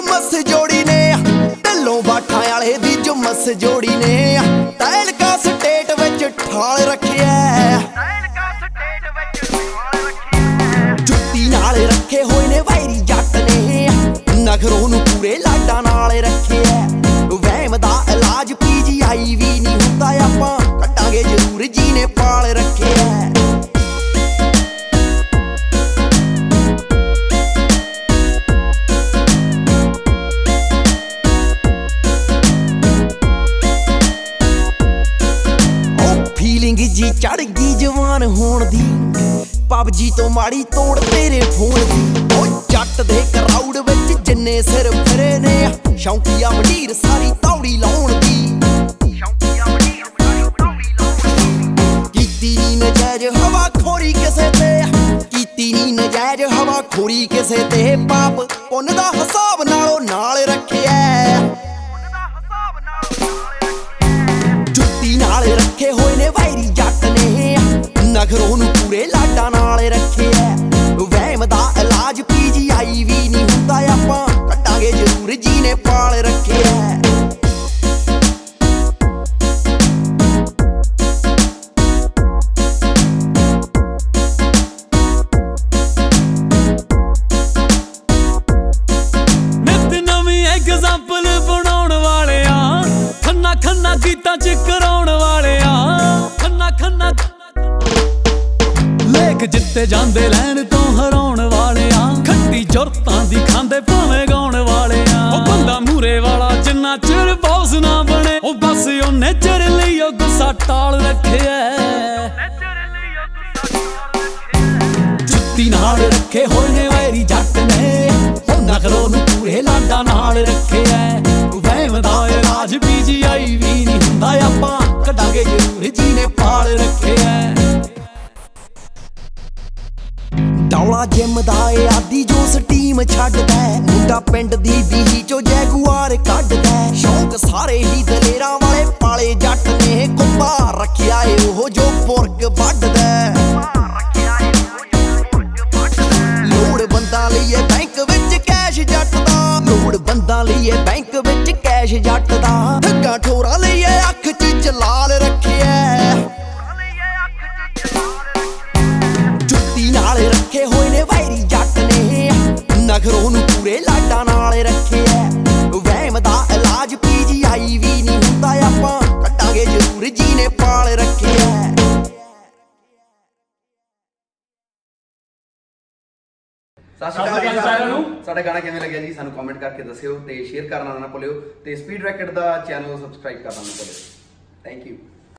ਜੁਮਸ ਜੋੜੀ ਨੇ, ਢੱਲੋਂ ਬਾਠਾਂ ਵਾਲੇ ਦੀ ਜੁਮਸ ਜੋੜੀ ਨੇ। ਤੈਲਕਾ ਸਟੇਟ ਵਿੱਚ ਠਾਲ ਰੱਖਿਆ ਪਬਜੀ ਤੋਂ ਮਾੜੀ ਤੋੜ ਤੇਰੇ ਫੋਨ ਦੀ। ਉਹ ਜੱਟ ਦੇ ਕਰਾਊਡ ਵਿੱਚ ਜਿੰਨੇ ਸਿਰ ਫਿਰੇ ਨੇ, ਸ਼ੌਂਕੀਆ ਮੰਡੀਰ ਸਾਰੀ ਤੌੜੀ ਲਾਉਣ ਦੀ। ਕੀਤੀ ਨੀ ਨਜਾਇਜ਼ ਹਵਾ ਖੋਰੀ ਕਿਸੇ ਤੇ। ਕੀਤੀ ਨੀ ਨਜਾਇਜ਼ ਹਵਾ ਖੋਰੀ ਕਿਸੇ ਤੇ। ਪਾਪ ਪੁੰਨ ਦਾ ਹਿਸਾਬ ਨਾਲੋਂ ਨਾਲ ਰੱਖਿਆ ਨੇ ਪਾਲ ਰੱਖਿਆ ਨਿਤ ਐਗਜ਼ਾਮਪਲ ਬਣਾਉਣ ਵਾਲਿਆਂ, ਖੰਨਾ ਖੰਨਾ ਗੀਤਾਂ ਚ ਕਰਾਉਣ ਵਾਲਿਆਂ, ਖੰਨਾ ਖੰਨਾ ਲੇਖ ਜਿੱਤੇ ਜਾਂਦੇ ਲੈਣ ਤੋਂ ਹਰਾਉਣ ਵਾਲਿਆਂ, ਖੱਟੀ ਜੁਰਤਾਂ ਦੀ ਖਾਂਦੇ ਮੂਰੇ ਵਾਲਾ ਜਿੰਨਾ ਚਿਰ ਬੌਸ ਨਾ ਬਣੇ, ਉਹ ਬਸ ਉਹਨੇ ਚਿਰ ਲਈ ਉਹ ਗੁੱਸਾ ਟਾਲ ਰੱਖਿਆ ਜੁੱਤੀ ਨਾਲ ਰੱਖੇ ਹੋਏ ਨੇ ਵੈਰੀ ਜੱਟ ਨੇ, ਉਹ ਨਖਰੋ ਨੂੰ ਪੂਰੇ ਲਾਡਾ ਨਾਲ ਰੱਖਿਆ ਵਹਿਮ ਦਾ ਇਲਾਜ ਪੀਜੀਆਈ ਵੀ ਨਹੀਂ ਹੁੰਦਾ, ਆਪਾਂ ਕਢਾਂਗੇ ਜ਼ਰੂਰ ਜੀ ਨੇ ਪਾਲ ਰੱਖਿਆ ਡੌਲਾ ਜਿੰਮ ਦਾ ਏ ਆਦੀ ਜੋ ਸਟੀਮ ਛੱਡਦਾ ਹੈ। ਮੁੰਡਾ ਪਿੰਡ ਦੀ ਬੀਹੀ ਚੋ ਸਾਰੇ ਹੀ ਦਲੇਰਾਂ ਵਾਲੇ ਪਾਲੇ ਜੱਟ ਨੇ ਕੁੰਬਾ ਰੱਖਿਆ ਏ, ਉਹ ਜੋ ਪੁਰਗ ਵੱਢਦਾ ਹੈ। ਲੋੜ ਬੰਦਾ ਲਈਏ ਬੈਂਕ ਵਿੱਚ ਕੈਸ਼ ਜੱਟ ਦਾ ਲੋੜ ਬੰਦਾ ਲਈਏ ਬੈਂਕ ਵਿੱਚ ਕੈਸ਼ ਜੱਟ ਦਾ ਠੱਗਾ ਠੋਰਾ ਲਈਏ ਸਤਿ ਸ਼੍ਰੀ ਅਕਾਲ ਜੀ ਸਾਰਿਆਂ ਨੂੰ। ਸਾਡਾ ਗਾਣਾ ਕਿਵੇਂ ਲੱਗਿਆ ਜੀ? ਸਾਨੂੰ ਕਮੈਂਟ ਕਰਕੇ ਦੱਸਿਓ ਤੇ ਸ਼ੇਅਰ ਕਰਨਾ ਨਾ ਭੁੱਲਿਓ ਤੇ ਸਪੀਡ ਰੈਕਟ ਦਾ ਚੈਨਲ ਸਬਸਕ੍ਰਾਈਬ ਕਰਨਾ ਨਾ ਭੁੱਲਿਓ। Thank you